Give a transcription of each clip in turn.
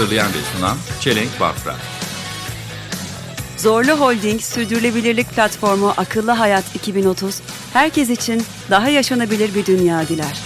Hazırlayan ve sunan Çelenk Bafra. Zorlu Holding Sürdürülebilirlik Platformu Akıllı Hayat 2030, herkes için daha yaşanabilir bir dünya diler.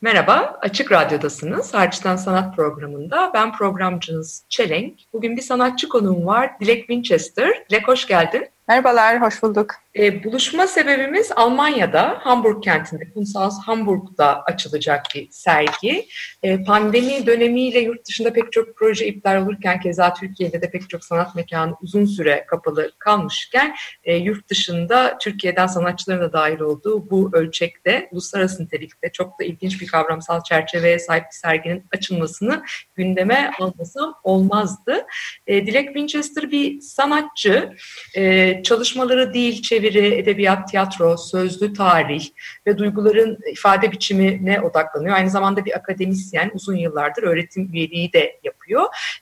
Merhaba, Açık Radyo'dasınız. Harçtan Sanat programında. Ben programcınız Çelenk. Bugün bir sanatçı konuğum var, Dilek Winchester. Dilek hoş geldin. Merhabalar, hoş bulduk. E, buluşma sebebimiz Almanya'da, Hamburg kentinde, Kunsthaus Hamburg'da açılacak bir sergi. E, pandemi dönemiyle yurt dışında pek çok proje iptal olurken, keza Türkiye'de de pek çok sanat mekanı uzun süre kapalı kalmışken, e, yurt dışında Türkiye'den sanatçıların da dahil olduğu bu ölçekte, uluslararası nitelikte çok da ilginç bir kavramsal çerçeveye sahip bir serginin açılmasını gündeme almasam olmazdı. E, Dilek Winchester bir sanatçı, e, çalışmaları dil, çeviri, edebiyat, tiyatro, sözlü tarih ve duyguların ifade biçimine odaklanıyor. Aynı zamanda bir akademisyen, uzun yıllardır öğretim üyeliği de yapıyor.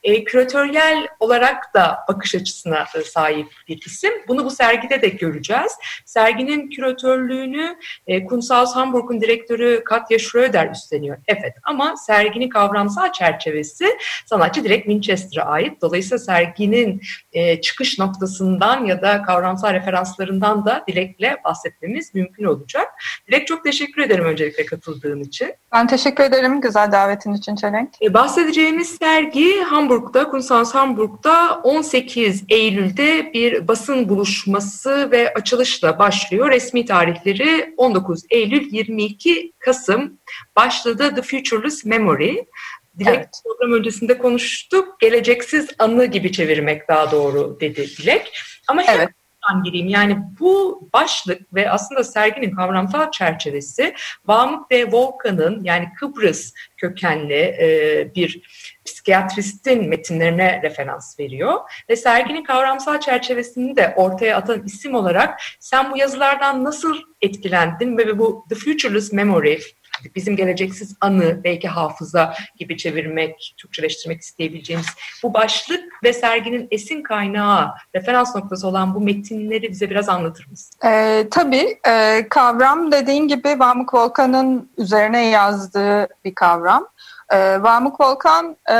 E, küratöryel olarak da bakış açısına e, sahip bir isim. Bunu bu sergide de göreceğiz. Serginin küratörlüğünü e, Kunsthaus Hamburg'un direktörü Katja Schröder üstleniyor. Evet ama serginin kavramsal çerçevesi sanatçı Dilek Winchester'a ait. Dolayısıyla serginin e, çıkış noktasından ya da kavramsal referanslarından da Dilek'le bahsetmemiz mümkün olacak. Dilek çok teşekkür ederim öncelikle katıldığın için. Ben teşekkür ederim güzel davetin için Çelenk. E, bahsedeceğimiz sergi Hamburg'da, Kunsthaus Hamburg'da 18 Eylül'de bir basın buluşması ve açılışla başlıyor. Resmi tarihleri 19 Eylül 22 Kasım başladı The Futureless Memory. Dilek Evet. program öncesinde konuştuk. Geleceksiz anı gibi çevirmek daha doğru dedi Dilek. Ama Evet. buradan gireyim. Yani bu başlık ve aslında serginin kavramsal çerçevesi Vamuk ve Volkan'ın yani Kıbrıs kökenli e, bir psikiyatristin metinlerine referans veriyor. Ve serginin kavramsal çerçevesini de ortaya atan isim olarak sen bu yazılardan nasıl etkilendin ve bu The Futureless Memory bizim geleceksiz anı, belki hafıza gibi çevirmek, Türkçeleştirmek isteyebileceğimiz bu başlık ve serginin esin kaynağı, referans noktası olan bu metinleri bize biraz anlatır mısın? Ee, tabii e, kavram dediğin gibi Vamuk Volkan'ın üzerine yazdığı bir kavram. Ee, Vamuk Volkan e,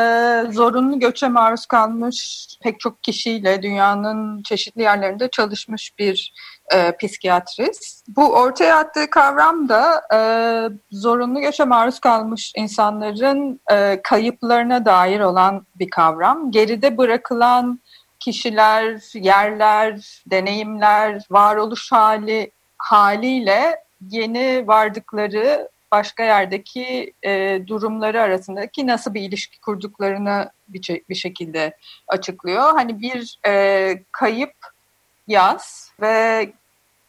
zorunlu göçe maruz kalmış pek çok kişiyle dünyanın çeşitli yerlerinde çalışmış bir e, psikiyatrist. Bu ortaya attığı kavram da e, zorunlu göçe maruz kalmış insanların e, kayıplarına dair olan bir kavram. Geride bırakılan kişiler, yerler, deneyimler, varoluş hali haliyle yeni vardıkları başka yerdeki e, durumları arasındaki nasıl bir ilişki kurduklarını bir, bir şekilde açıklıyor. Hani bir e, kayıp yaz ve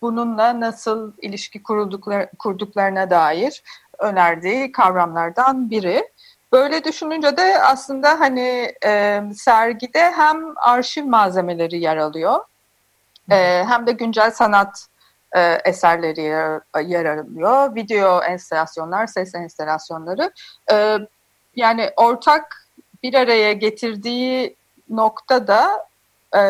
bununla nasıl ilişki kuruldukları, kurduklarına dair önerdiği kavramlardan biri. Böyle düşününce de aslında hani e, sergide hem arşiv malzemeleri yer alıyor e, hem de güncel sanat e, eserleri yer, alıyor. Video enstalasyonlar, ses enstalasyonları. E, yani ortak bir araya getirdiği noktada e,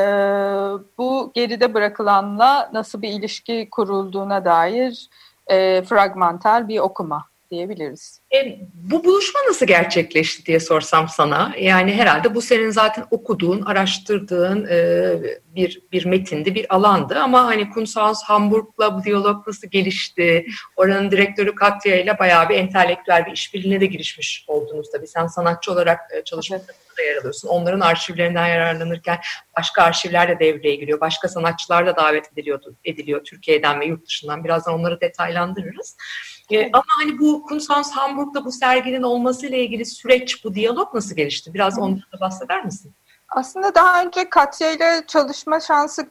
bu geride bırakılanla nasıl bir ilişki kurulduğuna dair e, fragmantal bir okuma diyebiliriz. E, bu buluşma nasıl gerçekleşti diye sorsam sana. Yani herhalde bu senin zaten okuduğun, araştırdığın e, bir bir metindi, bir alandı. Ama hani Kunsthaus Hamburg'la bu diyalog nasıl gelişti? Oranın direktörü Katya ile bayağı bir entelektüel bir işbirliğine de girişmiş oldunuz tabii. Sen sanatçı olarak e, çalışmalarında da yer alıyorsun. Onların arşivlerinden yararlanırken başka arşivler de devreye giriyor. Başka sanatçılar da davet ediliyordu, ediliyor Türkiye'den ve yurt dışından. Birazdan onları detaylandırırız. E, ama hani bu Kunsthaus Hamburg'da bu serginin olmasıyla ilgili süreç, bu diyalog nasıl gelişti? Biraz ondan da bahseder misin? Aslında daha önce Katya ile çalışma şansı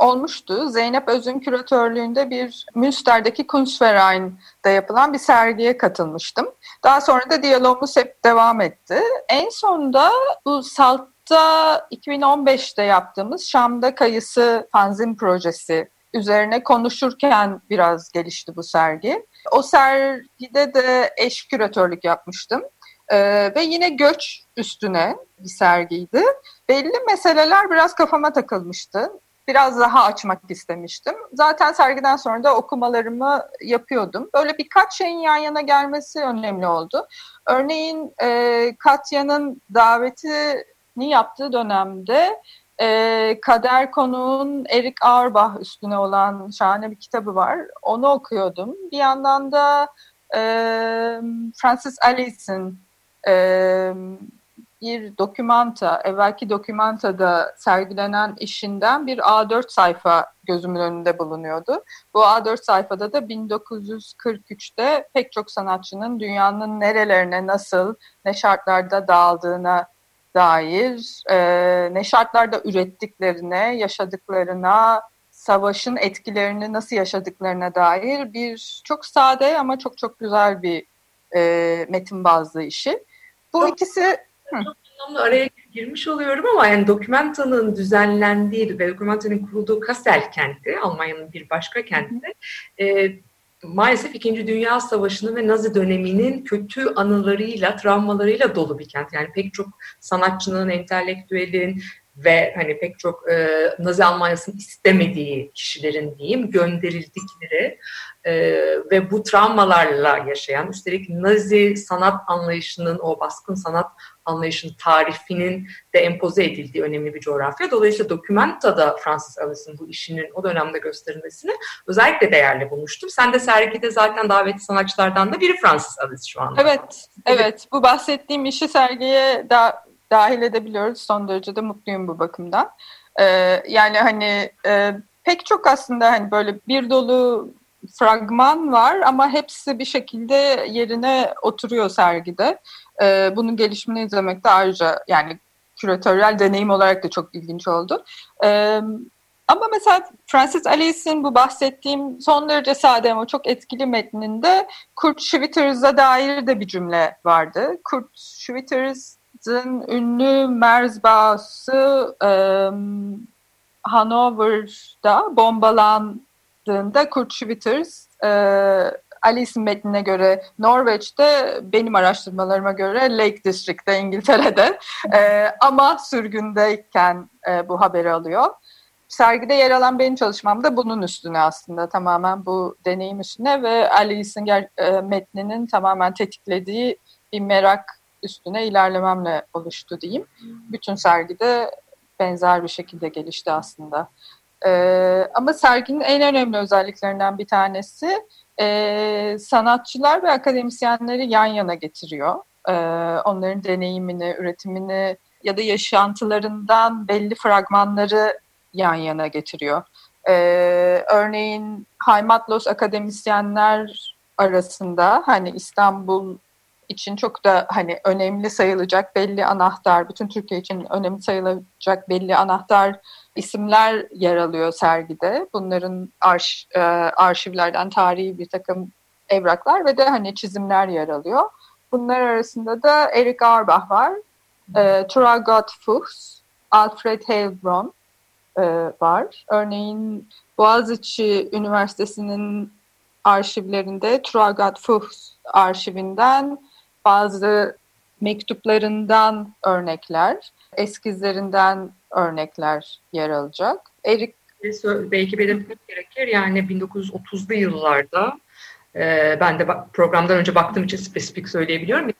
olmuştu. Zeynep Öz'ün küratörlüğünde bir Münster'deki Kunstverein'de yapılan bir sergiye katılmıştım. Daha sonra da diyalogumuz hep devam etti. En sonunda bu Salt'ta 2015'te yaptığımız Şam'da Kayısı fanzin projesi üzerine konuşurken biraz gelişti bu sergi. O sergide de eş küratörlük yapmıştım. Ee, ve yine göç üstüne bir sergiydi. Belli meseleler biraz kafama takılmıştı. Biraz daha açmak istemiştim. Zaten sergiden sonra da okumalarımı yapıyordum. Böyle birkaç şeyin yan yana gelmesi önemli oldu. Örneğin e, Katya'nın davetini yaptığı dönemde e, Kader Konuğ'un Erik Auerbach üstüne olan şahane bir kitabı var. Onu okuyordum. Bir yandan da e, Francis Alice'in e, bir dokümanta, evvelki dokümantada sergilenen işinden bir A4 sayfa gözümün önünde bulunuyordu. Bu A4 sayfada da 1943'te pek çok sanatçının dünyanın nerelerine, nasıl, ne şartlarda dağıldığına dair, e, ne şartlarda ürettiklerine, yaşadıklarına, savaşın etkilerini nasıl yaşadıklarına dair bir çok sade ama çok çok güzel bir e, metin bazlı işi. Bu Çok- ikisi anlamda araya girmiş oluyorum ama yani Dokumenta'nın düzenlendiği ve Dokumenta'nın kurulduğu Kassel kenti, Almanya'nın bir başka kenti, e, maalesef İkinci Dünya Savaşı'nın ve Nazi döneminin kötü anılarıyla, travmalarıyla dolu bir kent. Yani pek çok sanatçının, entelektüelin ve hani pek çok e, Nazi Almanya'sının istemediği kişilerin diyeyim gönderildikleri e, ve bu travmalarla yaşayan, üstelik Nazi sanat anlayışının, o baskın sanat anlayışının tarifinin de empoze edildiği önemli bir coğrafya. Dolayısıyla Dokumenta'da Francis Alice'in bu işinin o dönemde gösterilmesini özellikle değerli bulmuştum. Sen de sergide zaten davetli sanatçılardan da biri Francis Alice şu anda. Evet, evet. Bu bahsettiğim işi sergiye da, dahil edebiliyoruz. Son derece de mutluyum bu bakımdan. Ee, yani hani e, pek çok aslında hani böyle bir dolu fragman var ama hepsi bir şekilde yerine oturuyor sergide. Ee, bunun gelişimini izlemek de ayrıca yani küratöryel deneyim olarak da çok ilginç oldu. Ee, ama mesela Francis Alice'in bu bahsettiğim son derece sade ama çok etkili metninde Kurt Schwitters'a dair de bir cümle vardı. Kurt Schwitters'ın ünlü Merzbau'su e, Hanover'da bombalandığında Kurt Schwitters e, Alice'in metnine göre Norveç'te benim araştırmalarıma göre Lake District'te İngiltere'de e, ama sürgündeyken e, bu haberi alıyor. Sergide yer alan benim çalışmam da bunun üstüne aslında tamamen bu deneyim üstüne ve Alice'in e, metninin tamamen tetiklediği bir merak üstüne ilerlememle oluştu diyeyim. Bütün sergide benzer bir şekilde gelişti aslında. Ee, ama serginin en önemli özelliklerinden bir tanesi e, sanatçılar ve akademisyenleri yan yana getiriyor. Ee, onların deneyimini, üretimini ya da yaşantılarından belli fragmanları yan yana getiriyor. Ee, örneğin Haymatlos akademisyenler arasında hani İstanbul için çok da hani önemli sayılacak belli anahtar, bütün Türkiye için önemli sayılacak belli anahtar isimler yer alıyor sergide. Bunların arş, e, arşivlerden tarihi bir takım evraklar ve de hani çizimler yer alıyor. Bunlar arasında da Erik Auerbach var, e, Traugott Fuchs, Alfred Heilbronn e, var. Örneğin Boğaziçi Üniversitesi'nin arşivlerinde Traugott Fuchs arşivinden bazı mektuplarından örnekler, eskizlerinden örnekler yer alacak. Erik belki belirtmek gerekir. Yani 1930'lu yıllarda e, ben de programdan önce baktığım için spesifik söyleyebiliyorum.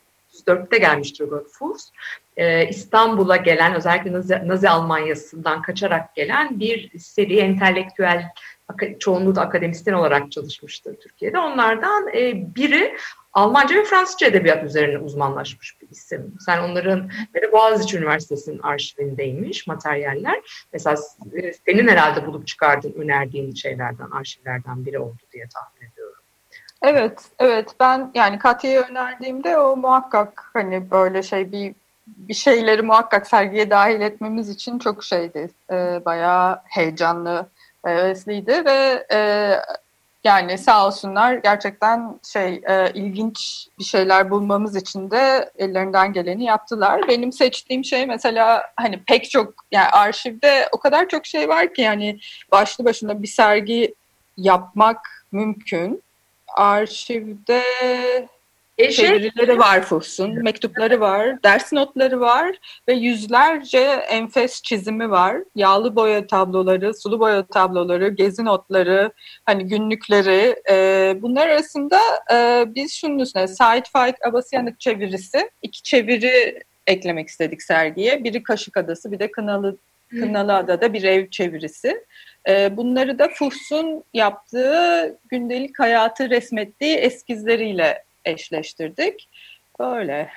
1904'te gelmiştir Gottfuss. E, İstanbul'a gelen özellikle Nazi, Nazi Almanya'sından kaçarak gelen bir seri entelektüel çoğunluğu da akademisyen olarak çalışmıştır Türkiye'de. Onlardan e, biri Almanca ve Fransızca edebiyat üzerine uzmanlaşmış bir isim. Sen onların de Boğaziçi Üniversitesi'nin arşivindeymiş materyaller. Mesela e, senin herhalde bulup çıkardığın, önerdiğin şeylerden, arşivlerden biri oldu diye tahmin ediyorum. Evet, evet. Ben yani Katya'yı önerdiğimde o muhakkak hani böyle şey bir bir şeyleri muhakkak sergiye dahil etmemiz için çok şeydi. E, bayağı heyecanlı, hevesliydi ve e, yani sağ olsunlar gerçekten şey e, ilginç bir şeyler bulmamız için de ellerinden geleni yaptılar. Benim seçtiğim şey mesela hani pek çok yani arşivde o kadar çok şey var ki yani başlı başına bir sergi yapmak mümkün. Arşivde E, şey, çevirileri var Fuchs'un, mektupları var, ders notları var ve yüzlerce enfes çizimi var. Yağlı boya tabloları, sulu boya tabloları, gezi notları, hani günlükleri. E, bunlar arasında e, biz şunun üstüne Said Faik Abasyanık çevirisi, iki çeviri eklemek istedik sergiye. Biri Kaşık Adası, bir de Kınalı Kınalı Adada bir ev çevirisi. E, bunları da Fuchs'un yaptığı gündelik hayatı resmettiği eskizleriyle eşleştirdik. Böyle.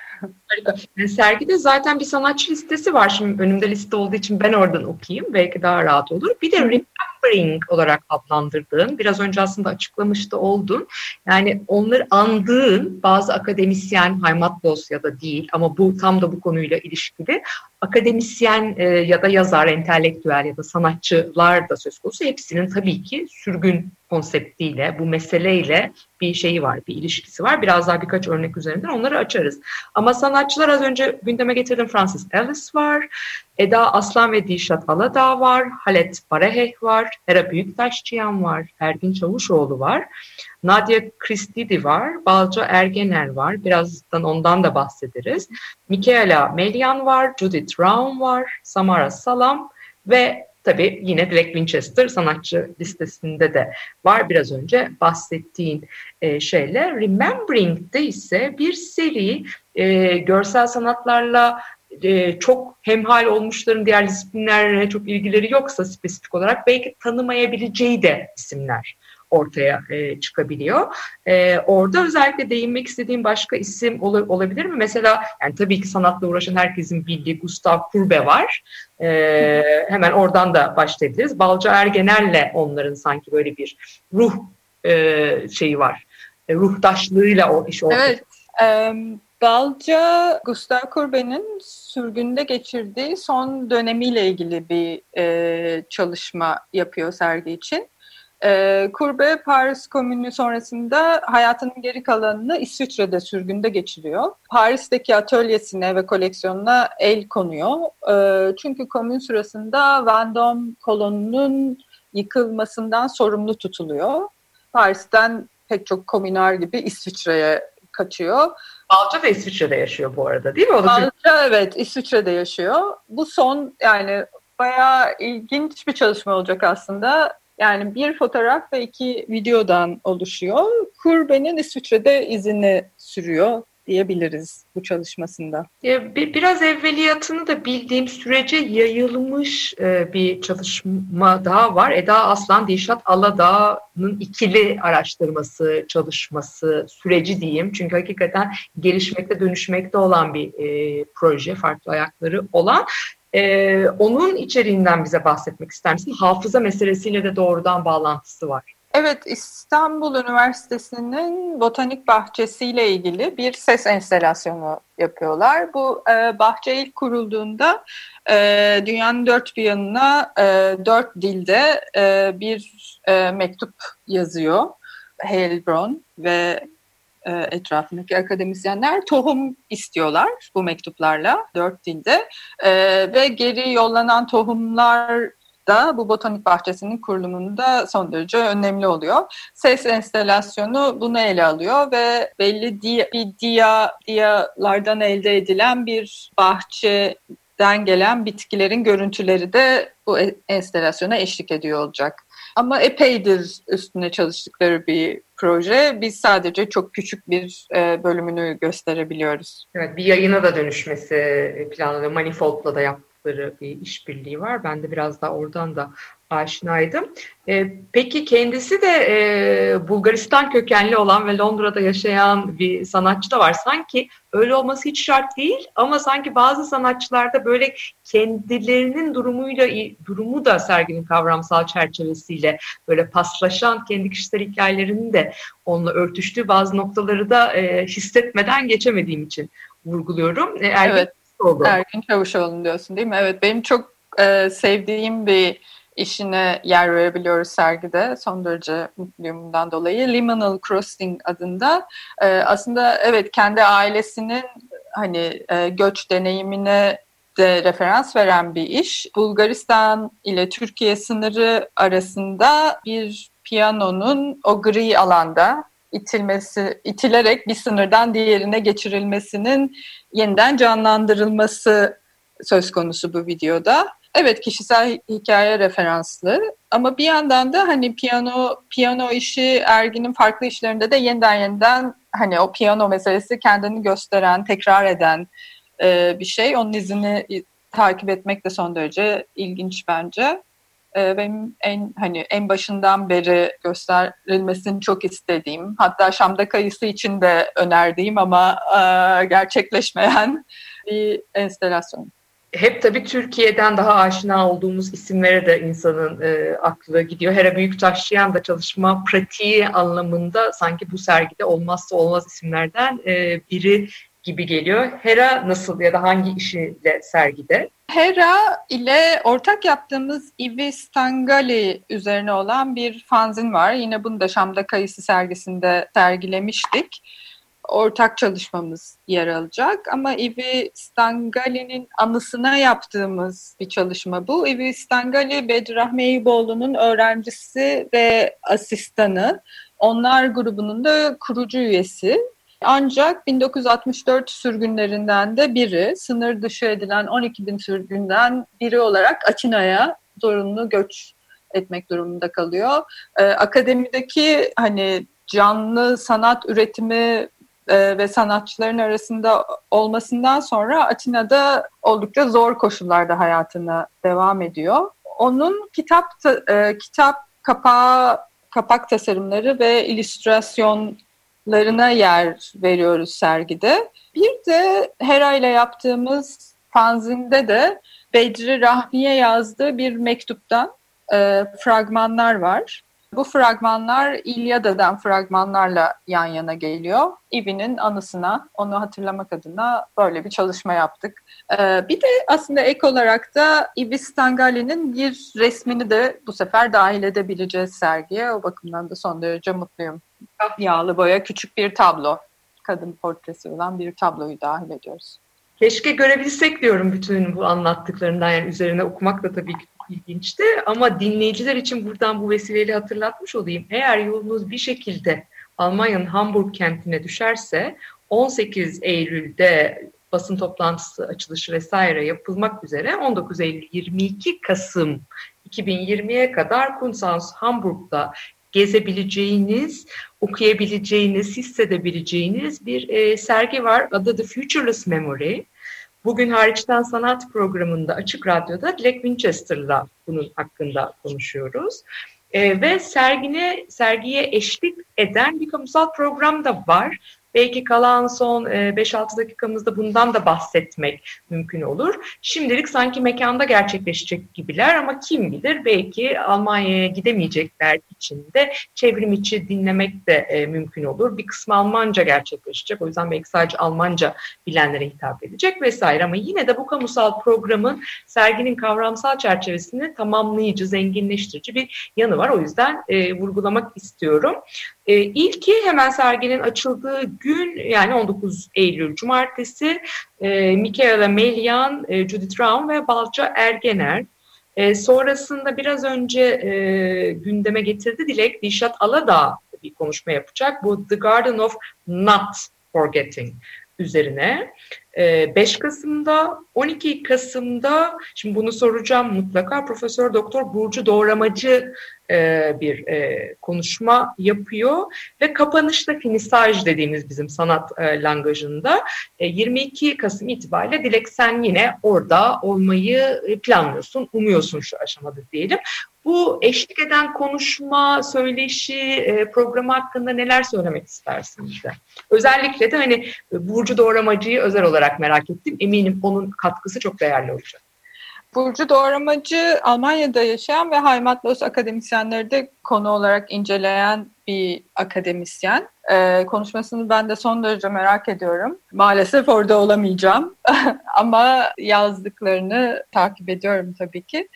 Harika. Yani sergide zaten bir sanatçı listesi var. Şimdi önümde liste olduğu için ben oradan okuyayım. Belki daha rahat olur. Bir de remembering olarak adlandırdığın, biraz önce aslında açıklamış da oldun. Yani onları andığın bazı akademisyen, Haymatlos ya da değil ama bu tam da bu konuyla ilişkili akademisyen e, ya da yazar, entelektüel ya da sanatçılar da söz konusu. Hepsinin tabii ki sürgün konseptiyle, bu meseleyle bir şeyi var, bir ilişkisi var. Biraz daha birkaç örnek üzerinden onları açarız. Ama sanatçılar az önce gündeme getirdim Francis Ellis var, Eda Aslan ve Dilşat Aladağ var, Halet Baraheh var, Hera Büyüktaşçıyan var, Ergin Çavuşoğlu var, Nadia Kristidi var, Balca Ergener var, birazdan ondan da bahsederiz. Michaela Melian var, Judith Raum var, Samara Salam ve tabii yine Black Winchester sanatçı listesinde de var biraz önce bahsettiğin e, şeyler. Remembering'de ise bir seri e, görsel sanatlarla e, çok hemhal olmuşların diğer disiplinlerle çok ilgileri yoksa spesifik olarak belki tanımayabileceği de isimler ortaya e, çıkabiliyor. E, orada özellikle değinmek istediğim başka isim ol, olabilir mi? Mesela yani tabii ki sanatla uğraşan herkesin bildiği Gustav Kurbe var. E, hemen oradan da başlayabiliriz. Balca Ergener'le onların sanki böyle bir ruh e, şeyi var. E, ruhtaşlığıyla o iş ortaya Evet. e, Balca Gustav Kurbe'nin sürgünde geçirdiği son dönemiyle ilgili bir e, çalışma yapıyor sergi için. E, Kurbe Paris Komünü sonrasında hayatının geri kalanını İsviçre'de sürgünde geçiriyor. Paris'teki atölyesine ve koleksiyonuna el konuyor. E, çünkü komün sırasında Vendôme kolonunun yıkılmasından sorumlu tutuluyor. Paris'ten pek çok komüner gibi İsviçre'ye kaçıyor. Balca da İsviçre'de yaşıyor bu arada değil mi? O da Balca evet İsviçre'de yaşıyor. Bu son yani bayağı ilginç bir çalışma olacak aslında. Yani bir fotoğraf ve iki videodan oluşuyor. Kurbe'nin İsviçre'de izini sürüyor diyebiliriz bu çalışmasında. Biraz evveliyatını da bildiğim sürece yayılmış e, bir çalışma daha var. Eda Aslan, Dilşat Aladağ'ın ikili araştırması, çalışması, süreci diyeyim. Çünkü hakikaten gelişmekte, dönüşmekte olan bir e, proje, farklı ayakları olan. E, onun içeriğinden bize bahsetmek ister misin? Hafıza meselesiyle de doğrudan bağlantısı var. Evet, İstanbul Üniversitesi'nin botanik bahçesiyle ilgili bir ses enstalasyonu yapıyorlar. Bu e, bahçe ilk kurulduğunda e, dünyanın dört bir yanına e, dört dilde e, bir e, mektup yazıyor. Heilbronn ve e, etrafındaki akademisyenler tohum istiyorlar bu mektuplarla dört dilde E, ve geri yollanan tohumlar da bu botanik bahçesinin kurulumunda son derece önemli oluyor. Ses enstalasyonu bunu ele alıyor ve belli di bir dia, diyalardan elde edilen bir bahçeden gelen bitkilerin görüntüleri de bu e- enstalasyona eşlik ediyor olacak. Ama epeydir üstüne çalıştıkları bir proje. Biz sadece çok küçük bir e, bölümünü gösterebiliyoruz. Evet, bir yayına da dönüşmesi planlanıyor. Manifold'la da yaptıkları bir işbirliği var. Ben de biraz daha oradan da aşinaydım. E, peki kendisi de e, Bulgaristan kökenli olan ve Londra'da yaşayan bir sanatçı da var. Sanki öyle olması hiç şart değil ama sanki bazı sanatçılarda böyle kendilerinin durumuyla durumu da serginin kavramsal çerçevesiyle böyle paslaşan kendi kişisel hikayelerinin de onunla örtüştüğü bazı noktaları da e, hissetmeden geçemediğim için vurguluyorum. E, Evet. Çavuşoğlu. Ergin Çavuşoğlu diyorsun değil mi? Evet benim çok e, sevdiğim bir işine yer verebiliyoruz sergide. Son derece mutluyum dolayı. Liminal Crossing adında. E, aslında evet kendi ailesinin hani e, göç deneyimine de referans veren bir iş. Bulgaristan ile Türkiye sınırı arasında bir piyanonun o gri alanda itilmesi, itilerek bir sınırdan diğerine geçirilmesinin yeniden canlandırılması söz konusu bu videoda. Evet kişisel hikaye referanslı ama bir yandan da hani piyano piyano işi Ergin'in farklı işlerinde de yeniden yeniden hani o piyano meselesi kendini gösteren, tekrar eden e, bir şey. Onun izini takip etmek de son derece ilginç bence. E, benim en hani en başından beri gösterilmesini çok istediğim, hatta Şam'da kayısı için de önerdiğim ama e, gerçekleşmeyen bir enstelasyon hep tabii Türkiye'den daha aşina olduğumuz isimlere de insanın e, aklı gidiyor. Hera Büyüktaşçıyan da çalışma pratiği anlamında sanki bu sergide olmazsa olmaz isimlerden e, biri gibi geliyor. Hera nasıl ya da hangi işiyle sergide? Hera ile ortak yaptığımız Ivi Stangali üzerine olan bir fanzin var. Yine bunu da Şam'da Kayısı sergisinde sergilemiştik ortak çalışmamız yer alacak. Ama Ivi Stangali'nin anısına yaptığımız bir çalışma bu. Ivi Stangali, Bedrahmi Eyüboğlu'nun öğrencisi ve asistanı. Onlar grubunun da kurucu üyesi. Ancak 1964 sürgünlerinden de biri, sınır dışı edilen 12 bin sürgünden biri olarak Atina'ya zorunlu göç etmek durumunda kalıyor. Ee, akademideki hani canlı sanat üretimi e, ve sanatçıların arasında olmasından sonra Atina'da oldukça zor koşullarda hayatına devam ediyor. Onun kitap e, kitap kapağı kapak tasarımları ve illüstrasyonlarına yer veriyoruz sergide. Bir de Hera ile yaptığımız fanzinde de Bedri Rahmi'ye yazdığı bir mektuptan e, fragmanlar var. Bu fragmanlar İlyada'dan fragmanlarla yan yana geliyor. İbi'nin anısına, onu hatırlamak adına böyle bir çalışma yaptık. Ee, bir de aslında ek olarak da İbi Stangali'nin bir resmini de bu sefer dahil edebileceğiz sergiye. O bakımdan da son derece mutluyum. Yağlı boya küçük bir tablo, kadın portresi olan bir tabloyu dahil ediyoruz. Keşke görebilsek diyorum bütün bu anlattıklarından yani üzerine okumak da tabii ki ilginçti ama dinleyiciler için buradan bu vesileyle hatırlatmış olayım. Eğer yolunuz bir şekilde Almanya'nın Hamburg kentine düşerse 18 Eylül'de basın toplantısı açılışı vesaire yapılmak üzere 19 Eylül 22 Kasım 2020'ye kadar Kunsthaus Hamburg'da gezebileceğiniz, okuyabileceğiniz, hissedebileceğiniz bir e, sergi var. Adı The Futureless Memory. Bugün hariçten sanat programında Açık Radyo'da Dilek Winchester'la bunun hakkında konuşuyoruz. E, ve sergine sergiye eşlik eden bir kamusal program da var. Belki kalan son 5-6 e, dakikamızda bundan da bahsetmek mümkün olur. Şimdilik sanki mekanda gerçekleşecek gibiler ama kim bilir belki Almanya'ya gidemeyecekler için de çevrim içi dinlemek de mümkün olur. Bir kısmı Almanca gerçekleşecek. O yüzden belki sadece Almanca bilenlere hitap edecek vesaire. Ama yine de bu kamusal programın serginin kavramsal çerçevesini tamamlayıcı, zenginleştirici bir yanı var. O yüzden vurgulamak istiyorum. E, ilki hemen serginin açıldığı gün yani 19 Eylül Cumartesi e, Michaela Melyan, e, Judith Raum ve Balca Ergener. E, sonrasında biraz önce e, gündeme getirdi Dilek, Dişat Aladağ bir konuşma yapacak. Bu The Garden of Not Forgetting üzerine. 5 ee, Kasım'da, 12 Kasım'da, şimdi bunu soracağım mutlaka, Profesör Doktor Burcu Doğramacı e, bir e, konuşma yapıyor ve kapanışta finisaj dediğimiz bizim sanat e, langajında 22 Kasım itibariyle Dilek sen yine orada olmayı planlıyorsun, umuyorsun şu aşamada diyelim. Bu eşlik eden konuşma, söyleşi, e, programı hakkında neler söylemek istersin bize? Özellikle de hani Burcu Doğramacı'yı özel olarak merak ettim. Eminim onun katkısı çok değerli olacak. Burcu Doğramacı Almanya'da yaşayan ve Heimatlos akademisyenleri de konu olarak inceleyen bir akademisyen. Ee, konuşmasını ben de son derece merak ediyorum. Maalesef orada olamayacağım ama yazdıklarını takip ediyorum tabii ki.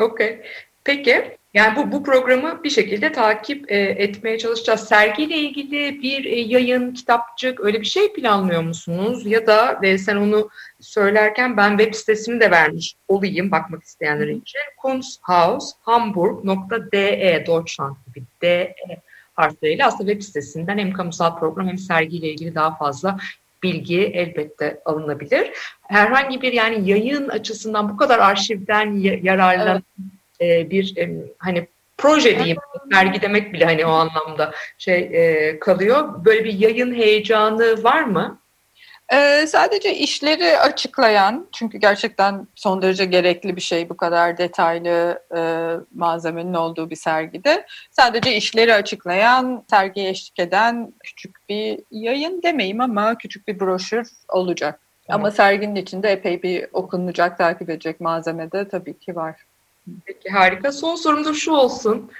Okey. Peki, yani bu, bu programı bir şekilde takip e, etmeye çalışacağız. Sergiyle ilgili bir e, yayın, kitapçık öyle bir şey planlıyor musunuz? Ya da e, sen onu söylerken ben web sitesini de vermiş olayım bakmak isteyenler için. kunsthaus.hamburg.de Deutschland gibi DE harfleriyle aslında web sitesinden hem kamusal program hem sergiyle ilgili daha fazla bilgi elbette alınabilir. Herhangi bir yani yayın açısından bu kadar arşivden ya- yararlanan e, bir e, hani proje diyeyim, sergi demek bile hani o anlamda şey e, kalıyor. Böyle bir yayın heyecanı var mı? Ee, sadece işleri açıklayan, çünkü gerçekten son derece gerekli bir şey bu kadar detaylı e, malzemenin olduğu bir sergide. Sadece işleri açıklayan, sergiye eşlik eden küçük bir yayın demeyeyim ama küçük bir broşür olacak. Ama serginin içinde epey bir okunacak, takip edecek malzeme de tabii ki var. Peki harika. Son sorum da şu olsun.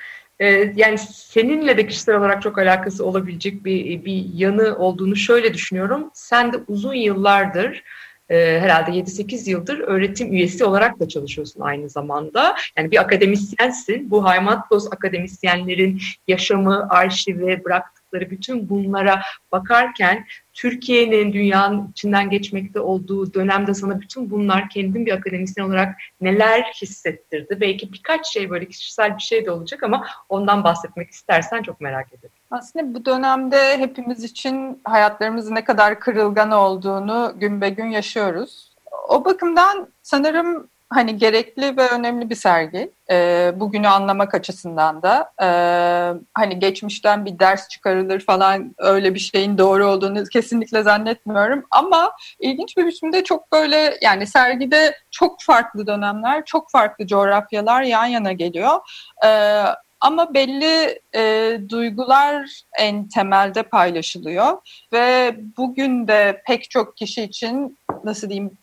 Ee, yani seninle de kişisel olarak çok alakası olabilecek bir bir yanı olduğunu şöyle düşünüyorum. Sen de uzun yıllardır e, herhalde 7-8 yıldır öğretim üyesi olarak da çalışıyorsun aynı zamanda. Yani bir akademisyensin. Bu Haymatlos akademisyenlerin yaşamı, arşivi, bıraktıkları bütün bunlara bakarken Türkiye'nin dünyanın içinden geçmekte olduğu dönemde sana bütün bunlar kendin bir akademisyen olarak neler hissettirdi? Belki birkaç şey böyle kişisel bir şey de olacak ama ondan bahsetmek istersen çok merak ederim. Aslında bu dönemde hepimiz için hayatlarımızın ne kadar kırılgan olduğunu gün be gün yaşıyoruz. O bakımdan sanırım hani gerekli ve önemli bir sergi. Ee, bugünü anlamak açısından da. Ee, hani geçmişten bir ders çıkarılır falan öyle bir şeyin doğru olduğunu kesinlikle zannetmiyorum. Ama ilginç bir biçimde çok böyle yani sergide çok farklı dönemler, çok farklı coğrafyalar yan yana geliyor. Ee, ama belli e, duygular en temelde paylaşılıyor ve bugün de pek çok kişi için nasıl diyeyim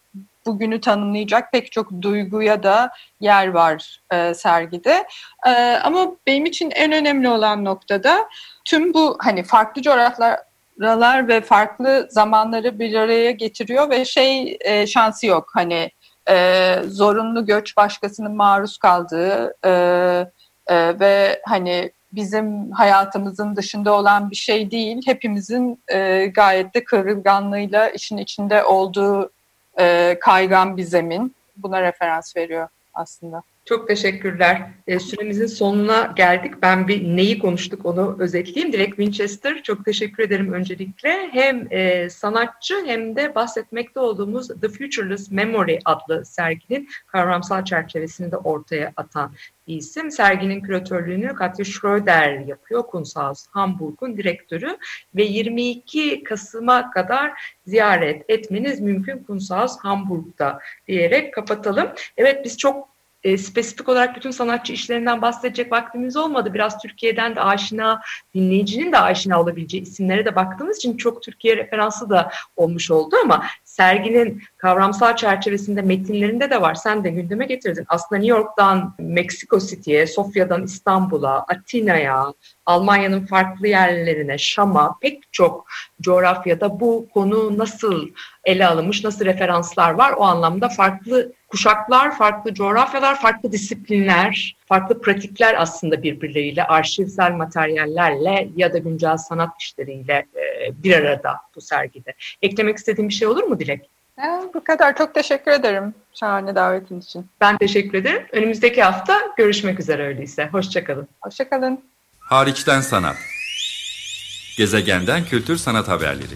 bugünü tanımlayacak pek çok duyguya da yer var e, sergide. E, ama benim için en önemli olan noktada tüm bu hani farklı coğrafyalar ve farklı zamanları bir araya getiriyor ve şey e, şansı yok hani e, zorunlu göç başkasının maruz kaldığı e, e, ve hani bizim hayatımızın dışında olan bir şey değil. Hepimizin e, gayet de kırılganlığıyla işin içinde olduğu e, kaygan bir zemin. Buna referans veriyor aslında. Çok teşekkürler. E, süremizin sonuna geldik. Ben bir neyi konuştuk onu özetleyeyim. Direkt Winchester çok teşekkür ederim öncelikle. Hem e, sanatçı hem de bahsetmekte olduğumuz The Futureless Memory adlı serginin kavramsal çerçevesini de ortaya atan bir isim. Serginin küratörlüğünü Katja Schröder yapıyor. Kunsthaus Hamburg'un direktörü ve 22 Kasım'a kadar ziyaret etmeniz mümkün Kunsthaus Hamburg'da diyerek kapatalım. Evet biz çok e, spesifik olarak bütün sanatçı işlerinden bahsedecek vaktimiz olmadı. Biraz Türkiye'den de aşina, dinleyicinin de aşina olabileceği isimlere de baktığımız için çok Türkiye referansı da olmuş oldu ama serginin kavramsal çerçevesinde metinlerinde de var. Sen de gündeme getirdin. Aslında New York'tan Meksiko City'ye, Sofya'dan İstanbul'a, Atina'ya, Almanya'nın farklı yerlerine, Şam'a pek çok coğrafyada bu konu nasıl ele alınmış, nasıl referanslar var o anlamda farklı kuşaklar, farklı coğrafyalar, farklı disiplinler, farklı pratikler aslında birbirleriyle, arşivsel materyallerle ya da güncel sanat işleriyle e, bir arada bu sergide. Eklemek istediğim bir şey olur mu Dilek? Ya, bu kadar. Çok teşekkür ederim şahane davetin için. Ben teşekkür ederim. Önümüzdeki hafta görüşmek üzere öyleyse. Hoşçakalın. Hoşçakalın. Hariçten sanat. Gezegenden kültür sanat haberleri.